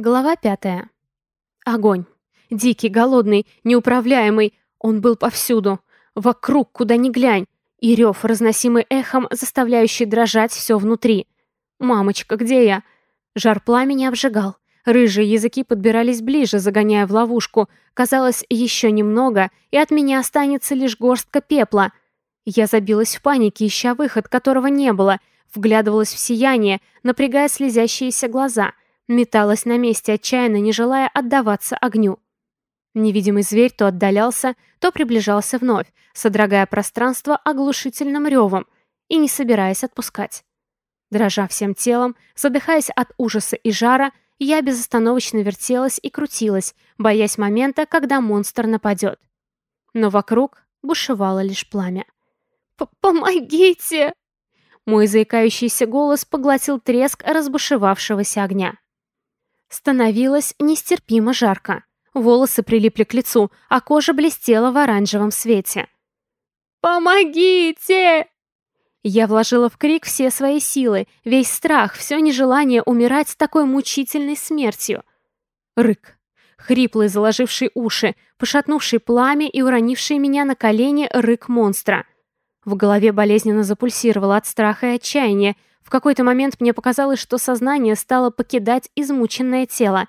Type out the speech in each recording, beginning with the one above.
Глава пятая. Огонь. Дикий, голодный, неуправляемый. Он был повсюду. Вокруг, куда ни глянь. И рев, разносимый эхом, заставляющий дрожать все внутри. «Мамочка, где я?» Жар пламени обжигал. Рыжие языки подбирались ближе, загоняя в ловушку. Казалось, еще немного, и от меня останется лишь горстка пепла. Я забилась в панике, ища выход, которого не было. Вглядывалась в сияние, напрягая слезящиеся глаза — металась на месте, отчаянно не желая отдаваться огню. Невидимый зверь то отдалялся, то приближался вновь, содрогая пространство оглушительным ревом и не собираясь отпускать. Дрожа всем телом, задыхаясь от ужаса и жара, я безостановочно вертелась и крутилась, боясь момента, когда монстр нападет. Но вокруг бушевало лишь пламя. «Помогите!» Мой заикающийся голос поглотил треск разбушевавшегося огня. Становилось нестерпимо жарко. Волосы прилипли к лицу, а кожа блестела в оранжевом свете. «Помогите!» Я вложила в крик все свои силы, весь страх, все нежелание умирать такой мучительной смертью. Рык. Хриплый, заложивший уши, пошатнувший пламя и уронивший меня на колени рык монстра. В голове болезненно запульсировало от страха и отчаяния, в какой-то момент мне показалось, что сознание стало покидать измученное тело.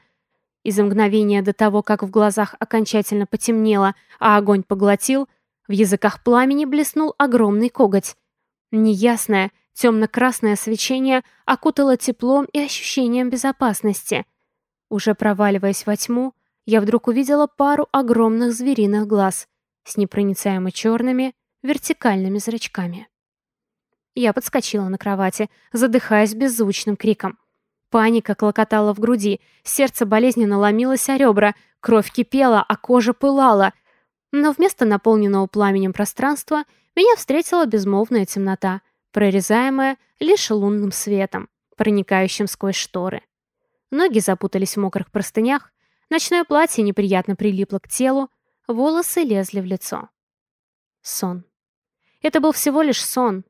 Из мгновения до того, как в глазах окончательно потемнело, а огонь поглотил, в языках пламени блеснул огромный коготь. Неясное, темно-красное свечение окутало теплом и ощущением безопасности. Уже проваливаясь во тьму, я вдруг увидела пару огромных звериных глаз с непроницаемо черными вертикальными зрачками. Я подскочила на кровати, задыхаясь беззвучным криком. Паника клокотала в груди, сердце болезненно ломилось о ребра, кровь кипела, а кожа пылала. Но вместо наполненного пламенем пространства меня встретила безмолвная темнота, прорезаемая лишь лунным светом, проникающим сквозь шторы. Ноги запутались в мокрых простынях, ночное платье неприятно прилипло к телу, волосы лезли в лицо. Сон. Это был всего лишь сон,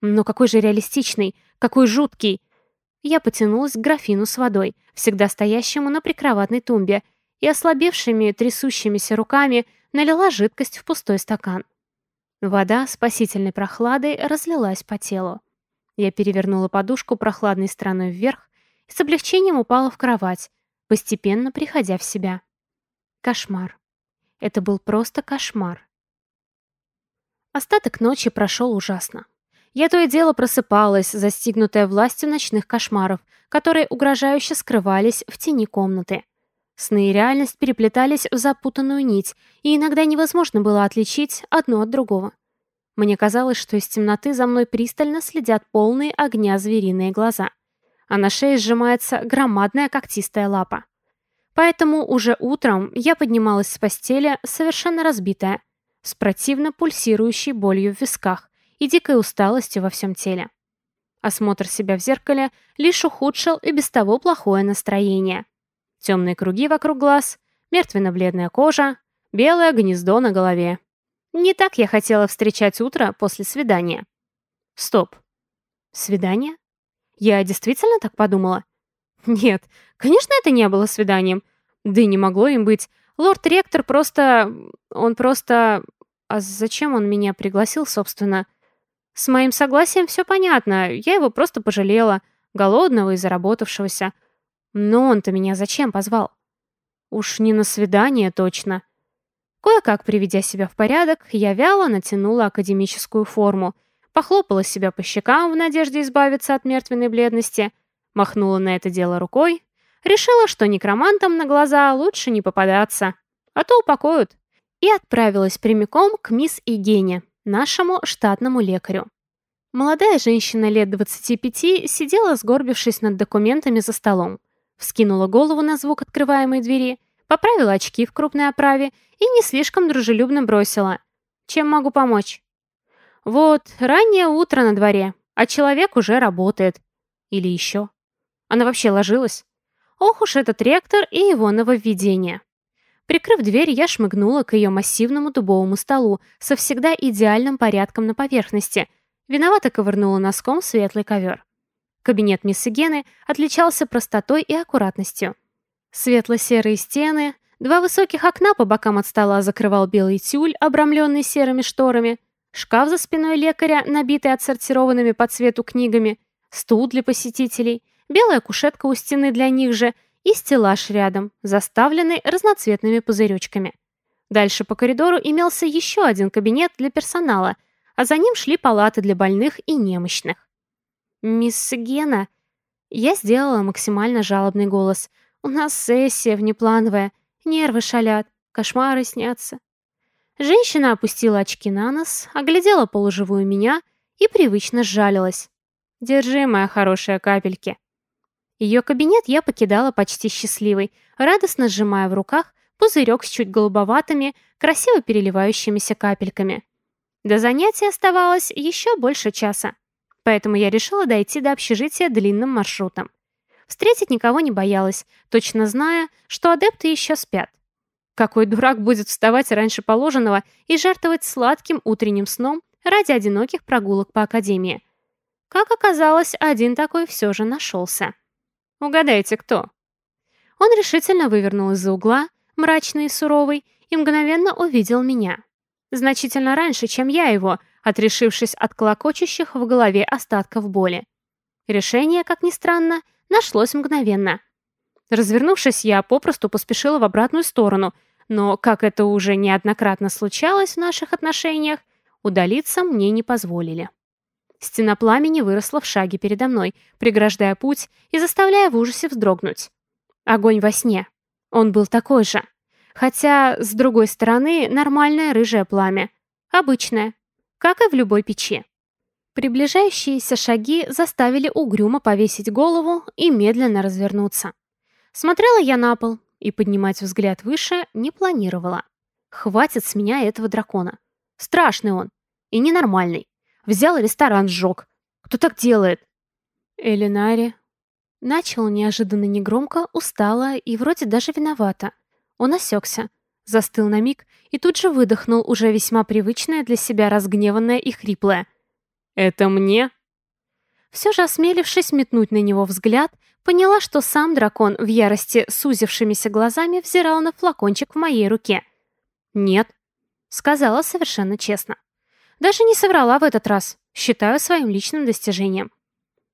но какой же реалистичный, какой жуткий. Я потянулась к графину с водой, всегда стоящему на прикроватной тумбе, и ослабевшими, трясущимися руками налила жидкость в пустой стакан. Вода спасительной прохладой разлилась по телу. Я перевернула подушку прохладной стороной вверх и с облегчением упала в кровать, постепенно приходя в себя. Кошмар. Это был просто кошмар. Остаток ночи прошел ужасно. Я то и дело просыпалась, застигнутая властью ночных кошмаров, которые угрожающе скрывались в тени комнаты. Сны и реальность переплетались в запутанную нить, и иногда невозможно было отличить одно от другого. Мне казалось, что из темноты за мной пристально следят полные огня звериные глаза, а на шее сжимается громадная когтистая лапа. Поэтому уже утром я поднималась с постели совершенно разбитая, с противно пульсирующей болью в висках, и дикой усталостью во всем теле. Осмотр себя в зеркале лишь ухудшил и без того плохое настроение. Темные круги вокруг глаз, мертвенно-бледная кожа, белое гнездо на голове. Не так я хотела встречать утро после свидания. Стоп. Свидание? Я действительно так подумала? Нет, конечно, это не было свиданием. Да и не могло им быть. Лорд-ректор просто... Он просто... А зачем он меня пригласил, собственно? С моим согласием все понятно, я его просто пожалела, голодного и заработавшегося. Но он-то меня зачем позвал? Уж не на свидание точно. Кое-как приведя себя в порядок, я вяло натянула академическую форму, похлопала себя по щекам в надежде избавиться от мертвенной бледности, махнула на это дело рукой, решила, что некромантам на глаза лучше не попадаться, а то упокоят, и отправилась прямиком к мисс Игене нашему штатному лекарю. Молодая женщина лет 25 сидела, сгорбившись над документами за столом, вскинула голову на звук открываемой двери, поправила очки в крупной оправе и не слишком дружелюбно бросила. «Чем могу помочь?» «Вот, раннее утро на дворе, а человек уже работает. Или еще. Она вообще ложилась? Ох уж этот ректор и его нововведение». Прикрыв дверь, я шмыгнула к ее массивному дубовому столу со всегда идеальным порядком на поверхности. Виновато ковырнула носком светлый ковер. Кабинет мисс Гены отличался простотой и аккуратностью. Светло-серые стены, два высоких окна по бокам от стола закрывал белый тюль, обрамленный серыми шторами, шкаф за спиной лекаря, набитый отсортированными по цвету книгами, стул для посетителей, белая кушетка у стены для них же и стеллаж рядом, заставленный разноцветными пузыречками. Дальше по коридору имелся еще один кабинет для персонала, а за ним шли палаты для больных и немощных. «Мисс Гена...» Я сделала максимально жалобный голос. «У нас сессия внеплановая, нервы шалят, кошмары снятся». Женщина опустила очки на нос, оглядела полуживую меня и привычно сжалилась. «Держи, моя хорошая капельки». Ее кабинет я покидала почти счастливой, радостно сжимая в руках пузырек с чуть голубоватыми, красиво переливающимися капельками. До занятия оставалось еще больше часа, поэтому я решила дойти до общежития длинным маршрутом. Встретить никого не боялась, точно зная, что адепты еще спят. Какой дурак будет вставать раньше положенного и жертвовать сладким утренним сном ради одиноких прогулок по академии? Как оказалось, один такой все же нашелся. Угадайте, кто? Он решительно вывернул из-за угла, мрачный и суровый, и мгновенно увидел меня. Значительно раньше, чем я его, отрешившись от колокочущих в голове остатков боли. Решение, как ни странно, нашлось мгновенно. Развернувшись, я попросту поспешила в обратную сторону, но, как это уже неоднократно случалось в наших отношениях, удалиться мне не позволили. Стена пламени выросла в шаге передо мной, преграждая путь и заставляя в ужасе вздрогнуть. Огонь во сне. Он был такой же. Хотя, с другой стороны, нормальное рыжее пламя. Обычное. Как и в любой печи. Приближающиеся шаги заставили угрюмо повесить голову и медленно развернуться. Смотрела я на пол и поднимать взгляд выше не планировала. Хватит с меня этого дракона. Страшный он. И ненормальный. Взял ресторан сжег. Кто так делает? Элинари. Начал неожиданно негромко, устало и вроде даже виновата. Он осекся, застыл на миг и тут же выдохнул уже весьма привычное для себя разгневанное и хриплое. «Это мне?» Все же осмелившись метнуть на него взгляд, поняла, что сам дракон в ярости сузившимися глазами взирал на флакончик в моей руке. «Нет», — сказала совершенно честно. Даже не соврала в этот раз, считаю своим личным достижением.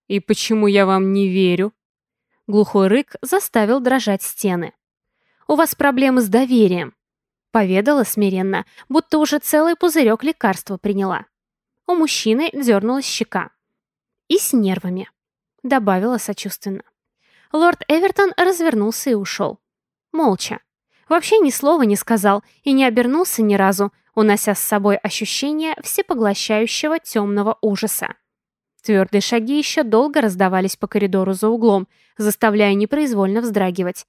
«И почему я вам не верю?» Глухой рык заставил дрожать стены. У вас проблемы с доверием», — поведала смиренно, будто уже целый пузырек лекарства приняла. У мужчины дернулась щека. «И с нервами», — добавила сочувственно. Лорд Эвертон развернулся и ушел. Молча. Вообще ни слова не сказал и не обернулся ни разу, унося с собой ощущение всепоглощающего темного ужаса. Твердые шаги еще долго раздавались по коридору за углом, заставляя непроизвольно вздрагивать.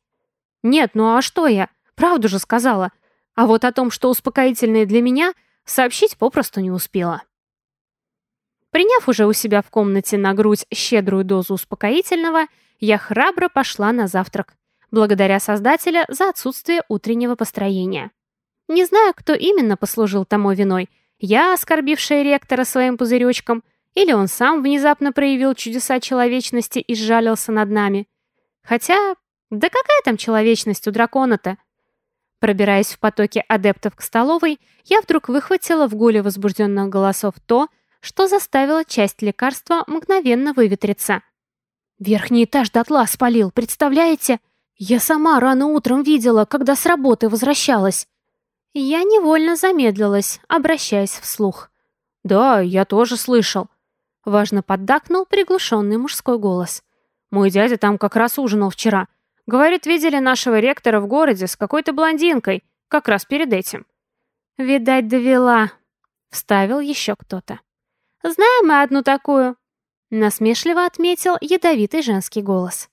Нет, ну а что я? Правду же сказала. А вот о том, что успокоительные для меня, сообщить попросту не успела. Приняв уже у себя в комнате на грудь щедрую дозу успокоительного, я храбро пошла на завтрак, благодаря Создателя за отсутствие утреннего построения. Не знаю, кто именно послужил тому виной, я, оскорбившая ректора своим пузыречком, или он сам внезапно проявил чудеса человечности и сжалился над нами. Хотя да какая там человечность у дракона-то? Пробираясь в потоке адептов к столовой, я вдруг выхватила в гуле возбужденных голосов то, что заставило часть лекарства мгновенно выветриться. «Верхний этаж дотла спалил, представляете? Я сама рано утром видела, когда с работы возвращалась». Я невольно замедлилась, обращаясь вслух. «Да, я тоже слышал», — важно поддакнул приглушенный мужской голос. «Мой дядя там как раз ужинал вчера. Говорит, видели нашего ректора в городе с какой-то блондинкой, как раз перед этим. «Видать, довела», — вставил еще кто-то. «Знаем мы одну такую», — насмешливо отметил ядовитый женский голос.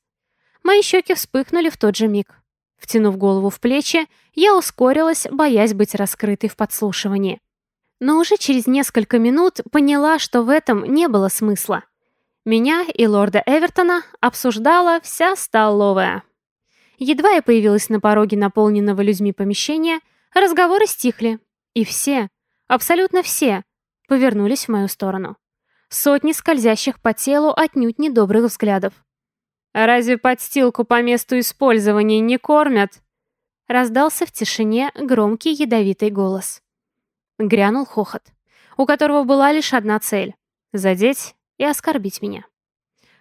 Мои щеки вспыхнули в тот же миг. Втянув голову в плечи, я ускорилась, боясь быть раскрытой в подслушивании. Но уже через несколько минут поняла, что в этом не было смысла. Меня и лорда Эвертона обсуждала вся столовая. Едва я появилась на пороге наполненного людьми помещения, разговоры стихли, и все, абсолютно все, повернулись в мою сторону. Сотни скользящих по телу отнюдь недобрых взглядов. Разве подстилку по месту использования не кормят?» Раздался в тишине громкий ядовитый голос. Грянул хохот, у которого была лишь одна цель — задеть и оскорбить меня.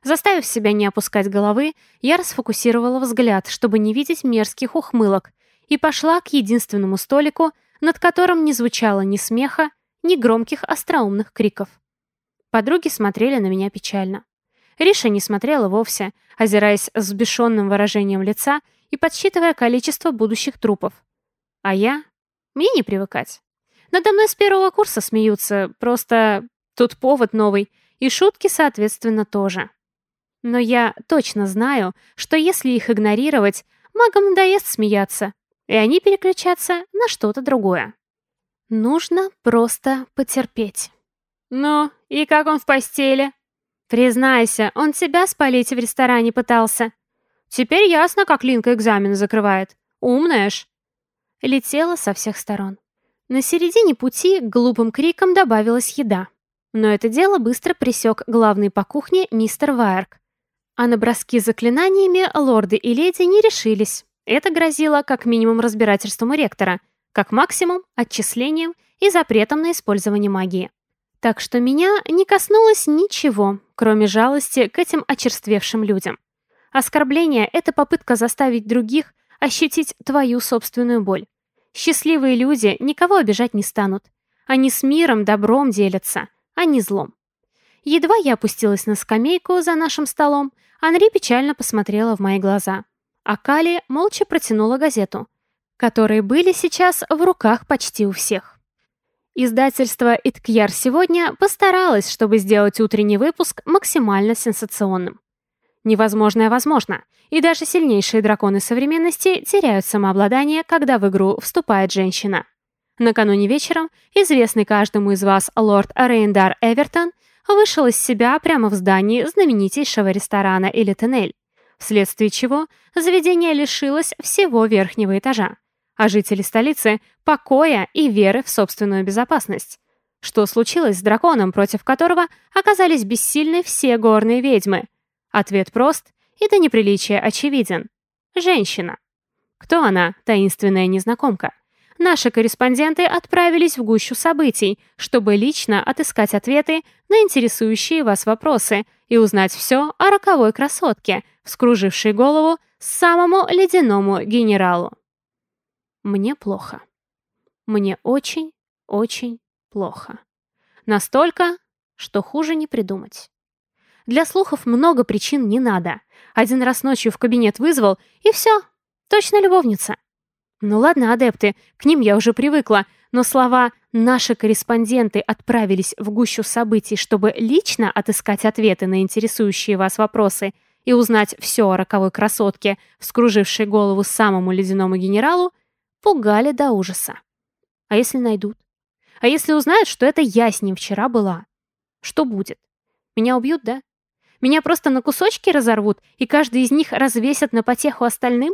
Заставив себя не опускать головы, я расфокусировала взгляд, чтобы не видеть мерзких ухмылок, и пошла к единственному столику, над которым не звучало ни смеха, ни громких остроумных криков. Подруги смотрели на меня печально. Риша не смотрела вовсе, озираясь с взбешенным выражением лица и подсчитывая количество будущих трупов. А я? Мне не привыкать. Надо мной с первого курса смеются, просто тут повод новый, и шутки, соответственно, тоже. Но я точно знаю, что если их игнорировать, магам надоест смеяться, и они переключатся на что-то другое. Нужно просто потерпеть. «Ну, и как он в постели?» «Признайся, он тебя спалить в ресторане пытался». «Теперь ясно, как Линка экзамен закрывает. Умная ж». Летела со всех сторон. На середине пути к глупым крикам добавилась еда. Но это дело быстро присек главный по кухне мистер Вайерк. А на броски заклинаниями лорды и леди не решились. Это грозило как минимум разбирательством у ректора, как максимум отчислением и запретом на использование магии. Так что меня не коснулось ничего, кроме жалости к этим очерствевшим людям. Оскорбление — это попытка заставить других ощутить твою собственную боль. Счастливые люди никого обижать не станут. Они с миром, добром делятся, а не злом. Едва я опустилась на скамейку за нашим столом, Анри печально посмотрела в мои глаза. А Кали молча протянула газету, которые были сейчас в руках почти у всех. Издательство «Иткьяр сегодня» постаралось, чтобы сделать утренний выпуск максимально сенсационным. Невозможное возможно, и даже сильнейшие драконы современности теряют самообладание, когда в игру вступает женщина. Накануне вечером известный каждому из вас лорд Рейндар Эвертон вышел из себя прямо в здании знаменитейшего ресторана или тоннель, вследствие чего заведение лишилось всего верхнего этажа, а жители столицы — покоя и веры в собственную безопасность. Что случилось с драконом, против которого оказались бессильны все горные ведьмы? Ответ прост и до неприличия очевиден. Женщина. Кто она, таинственная незнакомка? Наши корреспонденты отправились в гущу событий, чтобы лично отыскать ответы на интересующие вас вопросы и узнать все о роковой красотке, вскружившей голову самому ледяному генералу. Мне плохо. Мне очень, очень плохо. Настолько, что хуже не придумать. Для слухов много причин не надо. Один раз ночью в кабинет вызвал, и все, точно любовница. Ну ладно, адепты, к ним я уже привыкла, но слова «наши корреспонденты отправились в гущу событий, чтобы лично отыскать ответы на интересующие вас вопросы и узнать все о роковой красотке, вскружившей голову самому ледяному генералу», пугали до ужаса. А если найдут? А если узнают, что это я с ним вчера была? Что будет? Меня убьют, да? Меня просто на кусочки разорвут, и каждый из них развесят на потеху остальным?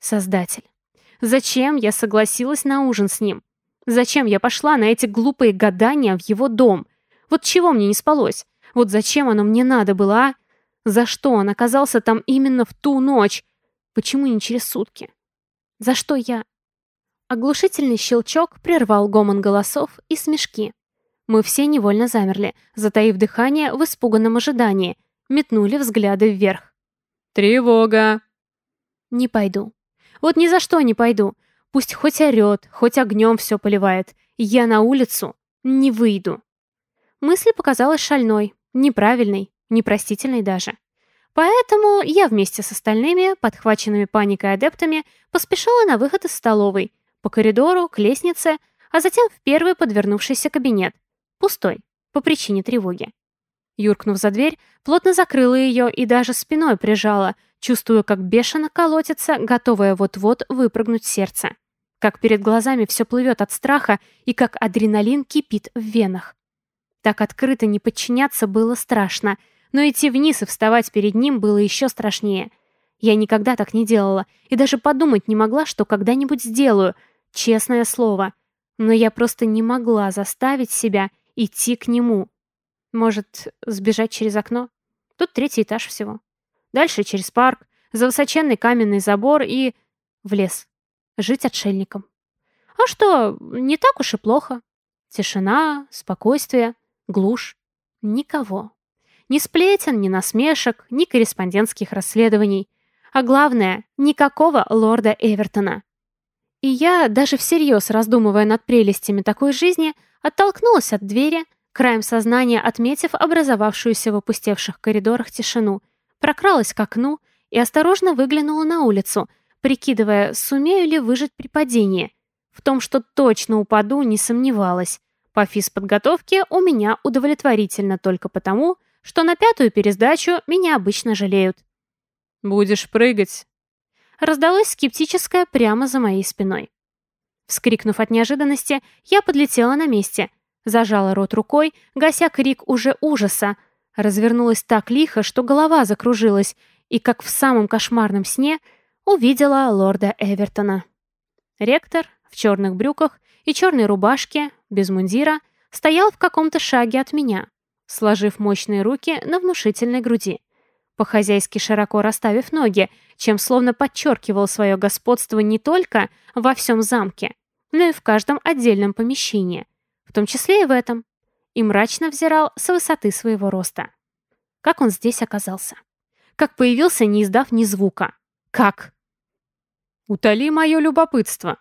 Создатель. Зачем я согласилась на ужин с ним? Зачем я пошла на эти глупые гадания в его дом? Вот чего мне не спалось? Вот зачем оно мне надо было, а? За что он оказался там именно в ту ночь? Почему не через сутки? За что я? Оглушительный щелчок прервал гомон голосов и смешки. Мы все невольно замерли, затаив дыхание в испуганном ожидании, метнули взгляды вверх. «Тревога!» «Не пойду. Вот ни за что не пойду. Пусть хоть орет, хоть огнем все поливает. Я на улицу не выйду. Мысль показалась шальной, неправильной, непростительной даже. Поэтому я вместе с остальными, подхваченными паникой адептами, поспешила на выход из столовой, по коридору, к лестнице, а затем в первый подвернувшийся кабинет. Пустой, по причине тревоги. Юркнув за дверь, плотно закрыла ее и даже спиной прижала, чувствуя, как бешено колотится, готовое вот-вот выпрыгнуть сердце. Как перед глазами все плывет от страха и как адреналин кипит в венах. Так открыто не подчиняться было страшно, но идти вниз и вставать перед ним было еще страшнее. Я никогда так не делала и даже подумать не могла, что когда-нибудь сделаю, честное слово. Но я просто не могла заставить себя идти к нему. Может, сбежать через окно? Тут третий этаж всего. дальше через парк, за высоченный каменный забор и... в лес. Жить отшельником. А что, не так уж и плохо. Тишина, спокойствие, глушь. Никого. Ни сплетен, ни насмешек, ни корреспондентских расследований. А главное, никакого лорда Эвертона. И я, даже всерьез раздумывая над прелестями такой жизни, оттолкнулась от двери, краем сознания отметив образовавшуюся в опустевших коридорах тишину, прокралась к окну и осторожно выглянула на улицу, прикидывая, сумею ли выжить при падении. В том, что точно упаду, не сомневалась. По физподготовке у меня удовлетворительно только потому, что на пятую пересдачу меня обычно жалеют. «Будешь прыгать?» Раздалось скептическое прямо за моей спиной. Вскрикнув от неожиданности, я подлетела на месте, зажала рот рукой, гася крик уже ужаса, развернулась так лихо, что голова закружилась, и, как в самом кошмарном сне, увидела лорда Эвертона. Ректор в черных брюках и черной рубашке, без мундира, стоял в каком-то шаге от меня, сложив мощные руки на внушительной груди по-хозяйски широко расставив ноги, чем словно подчеркивал свое господство не только во всем замке, но и в каждом отдельном помещении, в том числе и в этом, и мрачно взирал с высоты своего роста. Как он здесь оказался? Как появился, не издав ни звука? Как? «Утоли мое любопытство!»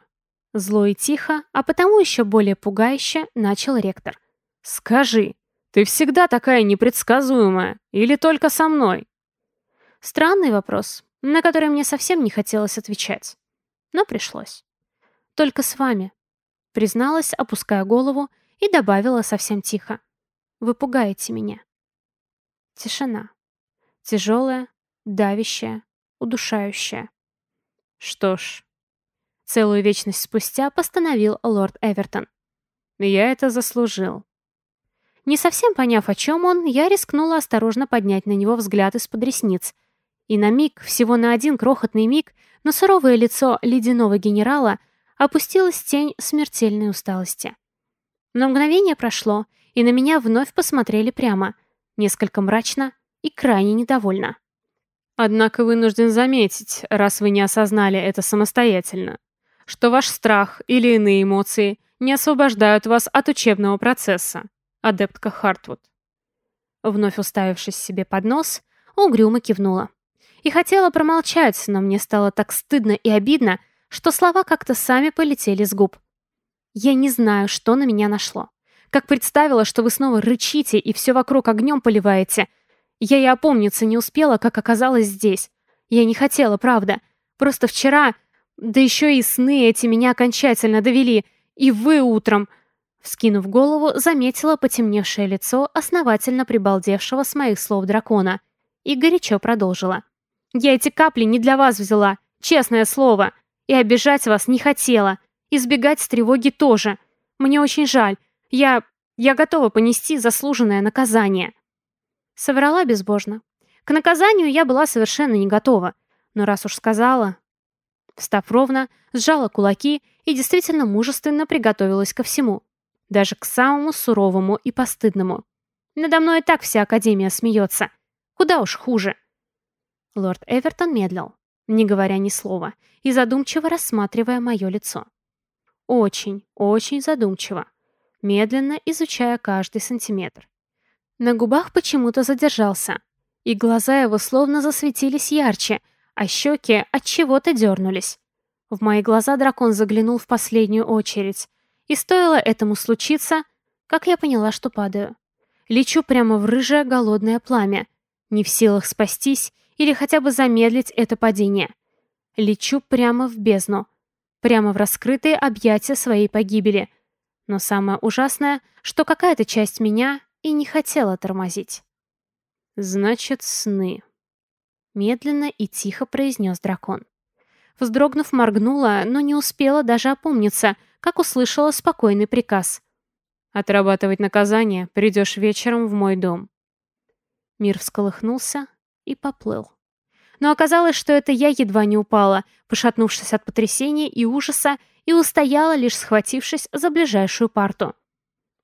Зло и тихо, а потому еще более пугающе, начал ректор. «Скажи, ты всегда такая непредсказуемая или только со мной?» Странный вопрос, на который мне совсем не хотелось отвечать. Но пришлось. «Только с вами», — призналась, опуская голову, и добавила совсем тихо. «Вы пугаете меня». Тишина. Тяжелая, давящая, удушающая. Что ж, целую вечность спустя постановил лорд Эвертон. Я это заслужил. Не совсем поняв, о чем он, я рискнула осторожно поднять на него взгляд из-под ресниц, и на миг, всего на один крохотный миг, на суровое лицо ледяного генерала опустилась тень смертельной усталости. Но мгновение прошло, и на меня вновь посмотрели прямо, несколько мрачно и крайне недовольно. Однако вынужден заметить, раз вы не осознали это самостоятельно, что ваш страх или иные эмоции не освобождают вас от учебного процесса, адептка Хартвуд. Вновь уставившись себе под нос, угрюмо кивнула. И хотела промолчать, но мне стало так стыдно и обидно, что слова как-то сами полетели с губ. Я не знаю, что на меня нашло. Как представила, что вы снова рычите и все вокруг огнем поливаете. Я и опомниться не успела, как оказалась здесь. Я не хотела, правда. Просто вчера, да еще и сны эти меня окончательно довели. И вы утром... Вскинув голову, заметила потемневшее лицо основательно прибалдевшего с моих слов дракона и горячо продолжила. Я эти капли не для вас взяла, честное слово. И обижать вас не хотела. Избегать с тревоги тоже. Мне очень жаль. Я... я готова понести заслуженное наказание». Соврала безбожно. К наказанию я была совершенно не готова. Но раз уж сказала... Встав ровно, сжала кулаки и действительно мужественно приготовилась ко всему. Даже к самому суровому и постыдному. Надо мной и так вся Академия смеется. Куда уж хуже. Лорд Эвертон медлил, не говоря ни слова, и задумчиво рассматривая мое лицо. Очень, очень задумчиво, медленно изучая каждый сантиметр. На губах почему-то задержался, и глаза его словно засветились ярче, а щеки от чего-то дернулись. В мои глаза дракон заглянул в последнюю очередь, и стоило этому случиться, как я поняла, что падаю. Лечу прямо в рыжее голодное пламя, не в силах спастись или хотя бы замедлить это падение. Лечу прямо в бездну, прямо в раскрытые объятия своей погибели. Но самое ужасное, что какая-то часть меня и не хотела тормозить. «Значит, сны», — медленно и тихо произнес дракон. Вздрогнув, моргнула, но не успела даже опомниться, как услышала спокойный приказ. «Отрабатывать наказание придешь вечером в мой дом». Мир всколыхнулся, и поплыл. Но оказалось, что это я едва не упала, пошатнувшись от потрясения и ужаса, и устояла, лишь схватившись за ближайшую парту.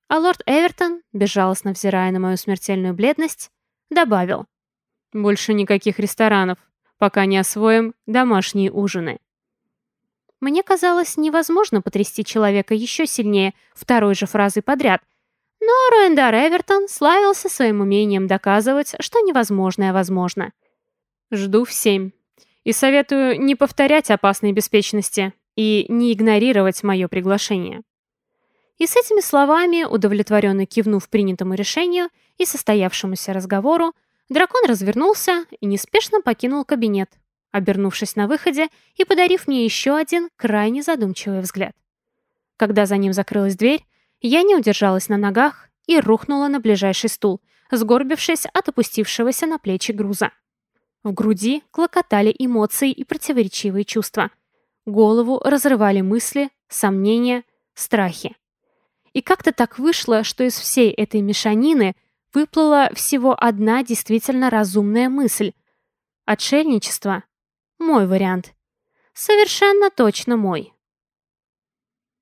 А лорд Эвертон, безжалостно взирая на мою смертельную бледность, добавил. Больше никаких ресторанов, пока не освоим домашние ужины. Мне казалось невозможно потрясти человека еще сильнее второй же фразой подряд, но Роэндар Эвертон славился своим умением доказывать, что невозможное возможно. Жду в семь. И советую не повторять опасной беспечности и не игнорировать мое приглашение. И с этими словами, удовлетворенно кивнув принятому решению и состоявшемуся разговору, дракон развернулся и неспешно покинул кабинет, обернувшись на выходе и подарив мне еще один крайне задумчивый взгляд. Когда за ним закрылась дверь, я не удержалась на ногах и рухнула на ближайший стул, сгорбившись от опустившегося на плечи груза. В груди клокотали эмоции и противоречивые чувства. Голову разрывали мысли, сомнения, страхи. И как-то так вышло, что из всей этой мешанины выплыла всего одна действительно разумная мысль. Отшельничество — мой вариант. Совершенно точно мой.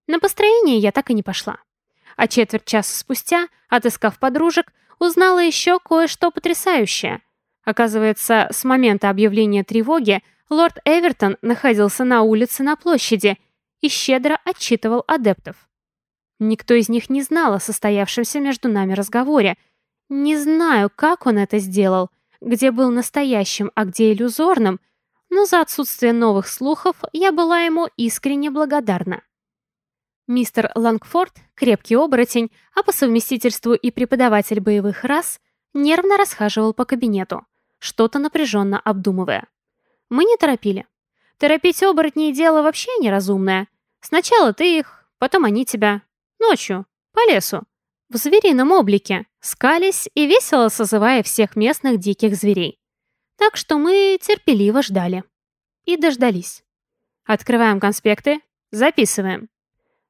На построение я так и не пошла. А четверть часа спустя, отыскав подружек, узнала еще кое-что потрясающее. Оказывается, с момента объявления тревоги лорд Эвертон находился на улице на площади и щедро отчитывал адептов. Никто из них не знал о состоявшемся между нами разговоре. Не знаю, как он это сделал, где был настоящим, а где иллюзорным, но за отсутствие новых слухов я была ему искренне благодарна. Мистер Лангфорд, крепкий оборотень, а по совместительству и преподаватель боевых рас, нервно расхаживал по кабинету, что-то напряженно обдумывая. Мы не торопили. Торопить оборотней дело вообще неразумное. Сначала ты их, потом они тебя, Ночью, по лесу, в зверином облике, скались и весело созывая всех местных диких зверей. Так что мы терпеливо ждали. И дождались. Открываем конспекты, записываем.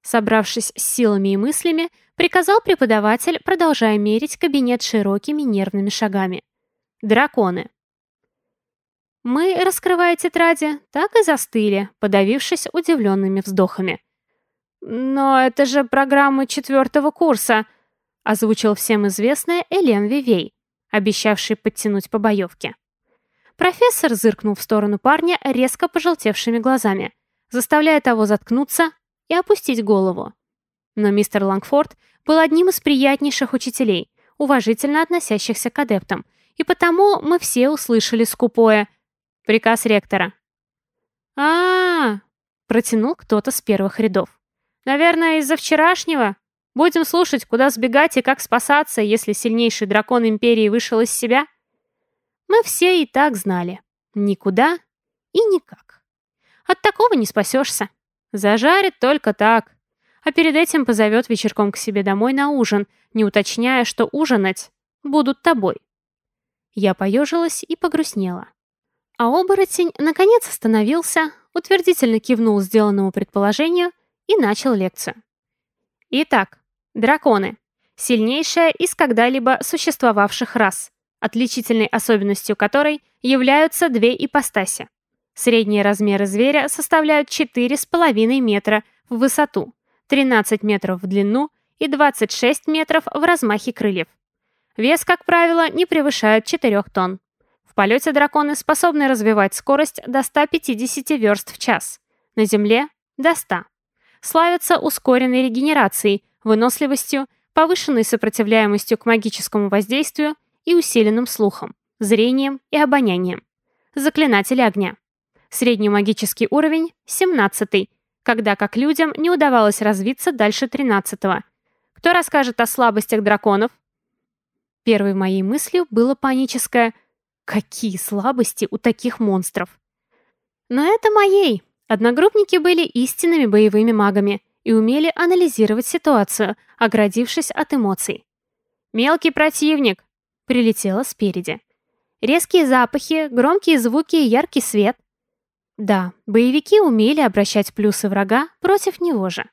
Собравшись с силами и мыслями, приказал преподаватель, продолжая мерить кабинет широкими нервными шагами. Драконы. Мы, раскрывая тетради, так и застыли, подавившись удивленными вздохами. «Но это же программы четвертого курса», озвучил всем известная Элен Вивей, обещавший подтянуть по боевке. Профессор зыркнул в сторону парня резко пожелтевшими глазами, заставляя того заткнуться и опустить голову. Но мистер Лангфорд был одним из приятнейших учителей, уважительно относящихся к адептам, и потому мы все услышали скупое «Приказ ректора». а, -а, -а протянул кто-то с первых рядов. Наверное, из-за вчерашнего? Будем слушать, куда сбегать и как спасаться, если сильнейший дракон Империи вышел из себя? Мы все и так знали. Никуда и никак. От такого не спасешься. Зажарит только так. А перед этим позовет вечерком к себе домой на ужин, не уточняя, что ужинать будут тобой. Я поежилась и погрустнела. А оборотень наконец остановился, утвердительно кивнул сделанному предположению и начал лекцию. Итак, драконы. Сильнейшая из когда-либо существовавших рас, отличительной особенностью которой являются две ипостаси. Средние размеры зверя составляют 4,5 метра в высоту, 13 метров в длину и 26 метров в размахе крыльев. Вес, как правило, не превышает 4 тонн. В полете драконы способны развивать скорость до 150 верст в час, на Земле – до 100 славятся ускоренной регенерацией, выносливостью, повышенной сопротивляемостью к магическому воздействию и усиленным слухом, зрением и обонянием. Заклинатели огня. Средний магический уровень – 17 когда как людям не удавалось развиться дальше 13 -го. Кто расскажет о слабостях драконов? Первой моей мыслью было паническое «Какие слабости у таких монстров?» Но это моей, Одногруппники были истинными боевыми магами и умели анализировать ситуацию, оградившись от эмоций. «Мелкий противник!» прилетело спереди. Резкие запахи, громкие звуки и яркий свет. Да, боевики умели обращать плюсы врага против него же.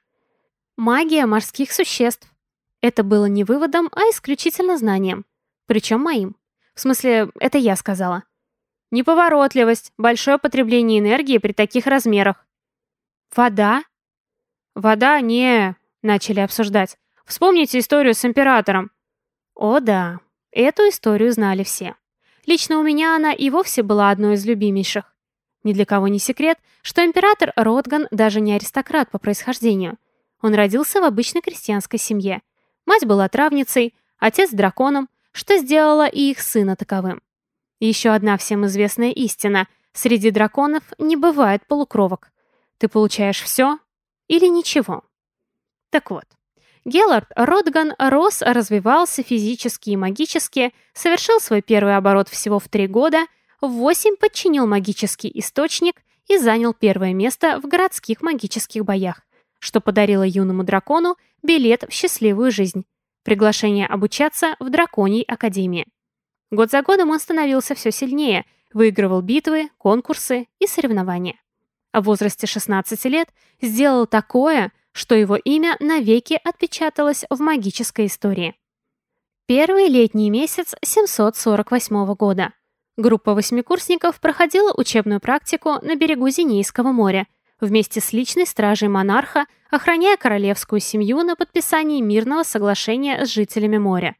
Магия морских существ. Это было не выводом, а исключительно знанием. Причем моим. В смысле, это я сказала. Неповоротливость, большое потребление энергии при таких размерах. Вода? Вода не... Начали обсуждать. Вспомните историю с императором. О да, эту историю знали все. Лично у меня она и вовсе была одной из любимейших. Ни для кого не секрет, что император Ротган даже не аристократ по происхождению. Он родился в обычной крестьянской семье. Мать была травницей, отец драконом, что сделало и их сына таковым. еще одна всем известная истина – среди драконов не бывает полукровок. Ты получаешь все или ничего. Так вот, Геллард Ротган рос, развивался физически и магически, совершил свой первый оборот всего в три года, восемь подчинил магический источник и занял первое место в городских магических боях, что подарило юному дракону билет в счастливую жизнь, приглашение обучаться в Драконьей Академии. Год за годом он становился все сильнее, выигрывал битвы, конкурсы и соревнования. А в возрасте 16 лет сделал такое, что его имя навеки отпечаталось в магической истории. Первый летний месяц 748 года. Группа восьмикурсников проходила учебную практику на берегу Зинейского моря вместе с личной стражей монарха, охраняя королевскую семью на подписании мирного соглашения с жителями моря.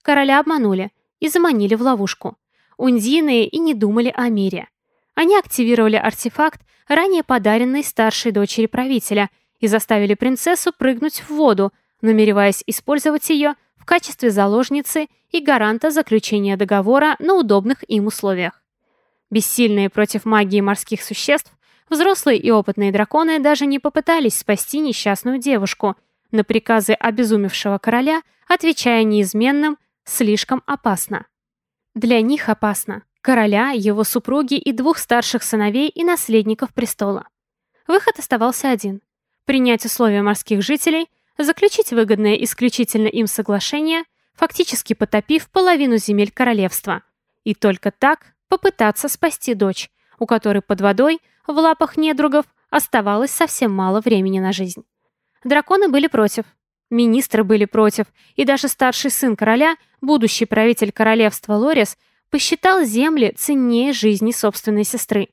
Короля обманули и заманили в ловушку. Ундины и не думали о мире. Они активировали артефакт, ранее подаренный старшей дочери правителя, и заставили принцессу прыгнуть в воду, намереваясь использовать ее в качестве заложницы и гаранта заключения договора на удобных им условиях. Бессильные против магии морских существ, взрослые и опытные драконы даже не попытались спасти несчастную девушку, на приказы обезумевшего короля, отвечая неизменным «слишком опасно». Для них опасно. Короля, его супруги и двух старших сыновей и наследников престола. Выход оставался один. Принять условия морских жителей, заключить выгодное исключительно им соглашение, фактически потопив половину земель королевства. И только так попытаться спасти дочь, у которой под водой, в лапах недругов, оставалось совсем мало времени на жизнь. Драконы были против, Министры были против, и даже старший сын короля, будущий правитель королевства Лорис, посчитал земли ценнее жизни собственной сестры.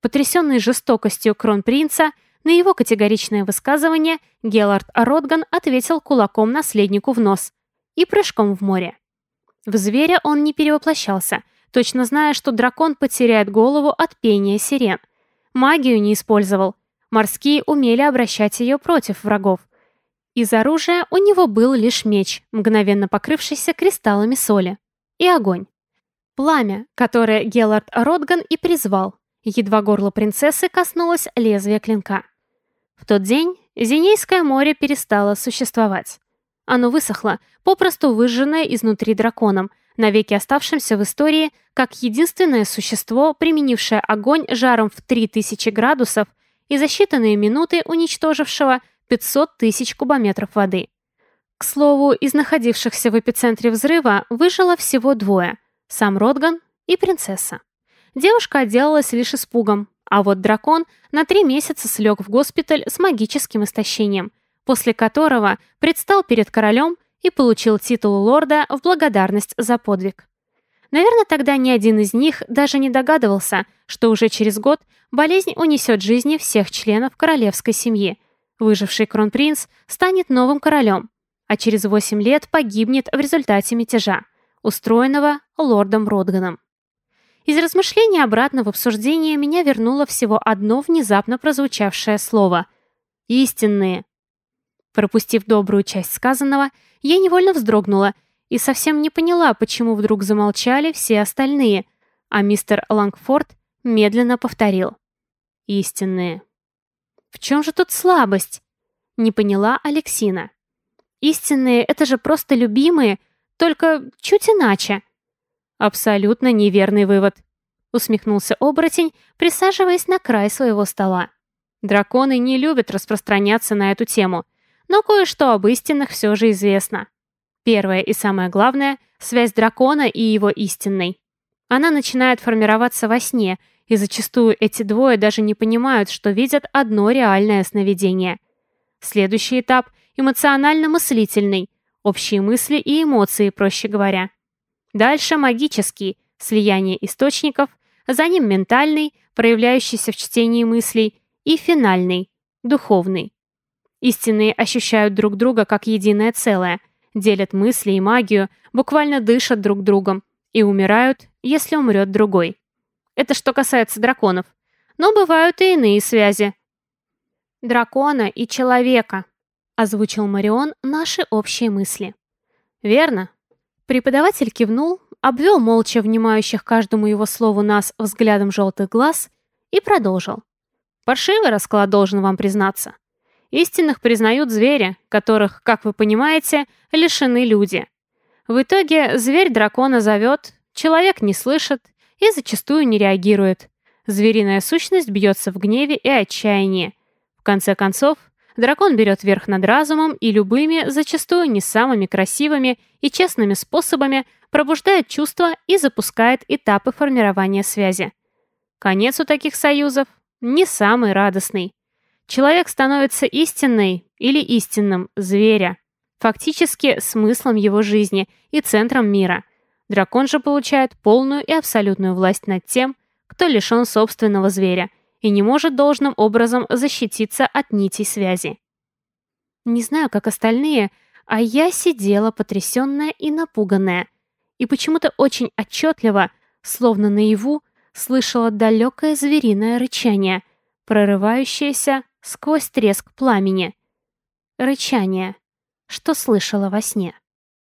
Потрясенный жестокостью кронпринца, на его категоричное высказывание Гелард Ротган ответил кулаком наследнику в нос и прыжком в море. В зверя он не перевоплощался, точно зная, что дракон потеряет голову от пения сирен. Магию не использовал. Морские умели обращать ее против врагов. Из оружия у него был лишь меч, мгновенно покрывшийся кристаллами соли, и огонь. Пламя, которое Гелард Ротган и призвал, едва горло принцессы коснулось лезвия клинка. В тот день Зинейское море перестало существовать. Оно высохло, попросту выжженное изнутри драконом, навеки оставшимся в истории как единственное существо, применившее огонь жаром в 3000 градусов и за считанные минуты уничтожившего 500 тысяч кубометров воды. К слову, из находившихся в эпицентре взрыва выжило всего двое – сам Ротган и принцесса. Девушка отделалась лишь испугом, а вот дракон на три месяца слег в госпиталь с магическим истощением, после которого предстал перед королем и получил титул лорда в благодарность за подвиг. Наверное, тогда ни один из них даже не догадывался, что уже через год болезнь унесет жизни всех членов королевской семьи, Выживший кронпринц станет новым королем, а через 8 лет погибнет в результате мятежа, устроенного лордом Ротганом. Из размышлений обратно в обсуждение меня вернуло всего одно внезапно прозвучавшее слово — «истинные». Пропустив добрую часть сказанного, я невольно вздрогнула и совсем не поняла, почему вдруг замолчали все остальные, а мистер Лангфорд медленно повторил «истинные». В чем же тут слабость? Не поняла Алексина. Истинные — это же просто любимые, только чуть иначе. Абсолютно неверный вывод. Усмехнулся оборотень, присаживаясь на край своего стола. Драконы не любят распространяться на эту тему, но кое-что об истинных все же известно. Первое и самое главное — связь дракона и его истинной. Она начинает формироваться во сне — и зачастую эти двое даже не понимают, что видят одно реальное сновидение. Следующий этап – эмоционально-мыслительный, общие мысли и эмоции, проще говоря. Дальше магический, слияние источников, за ним ментальный, проявляющийся в чтении мыслей, и финальный, духовный. Истинные ощущают друг друга как единое целое, делят мысли и магию, буквально дышат друг другом и умирают если умрет другой. Это что касается драконов. Но бывают и иные связи. «Дракона и человека», — озвучил Марион наши общие мысли. «Верно». Преподаватель кивнул, обвел молча внимающих каждому его слову нас взглядом желтых глаз и продолжил. «Паршивый расклад должен вам признаться. Истинных признают звери, которых, как вы понимаете, лишены люди. В итоге зверь дракона зовет, человек не слышит и зачастую не реагирует. Звериная сущность бьется в гневе и отчаянии. В конце концов, дракон берет верх над разумом и любыми, зачастую не самыми красивыми и честными способами пробуждает чувства и запускает этапы формирования связи. Конец у таких союзов не самый радостный. Человек становится истинной или истинным зверя, фактически смыслом его жизни и центром мира. Дракон же получает полную и абсолютную власть над тем, кто лишен собственного зверя и не может должным образом защититься от нитей связи. Не знаю, как остальные, а я сидела потрясенная и напуганная, и почему-то очень отчетливо, словно наяву, слышала далекое звериное рычание, прорывающееся сквозь треск пламени. Рычание, что слышала во сне.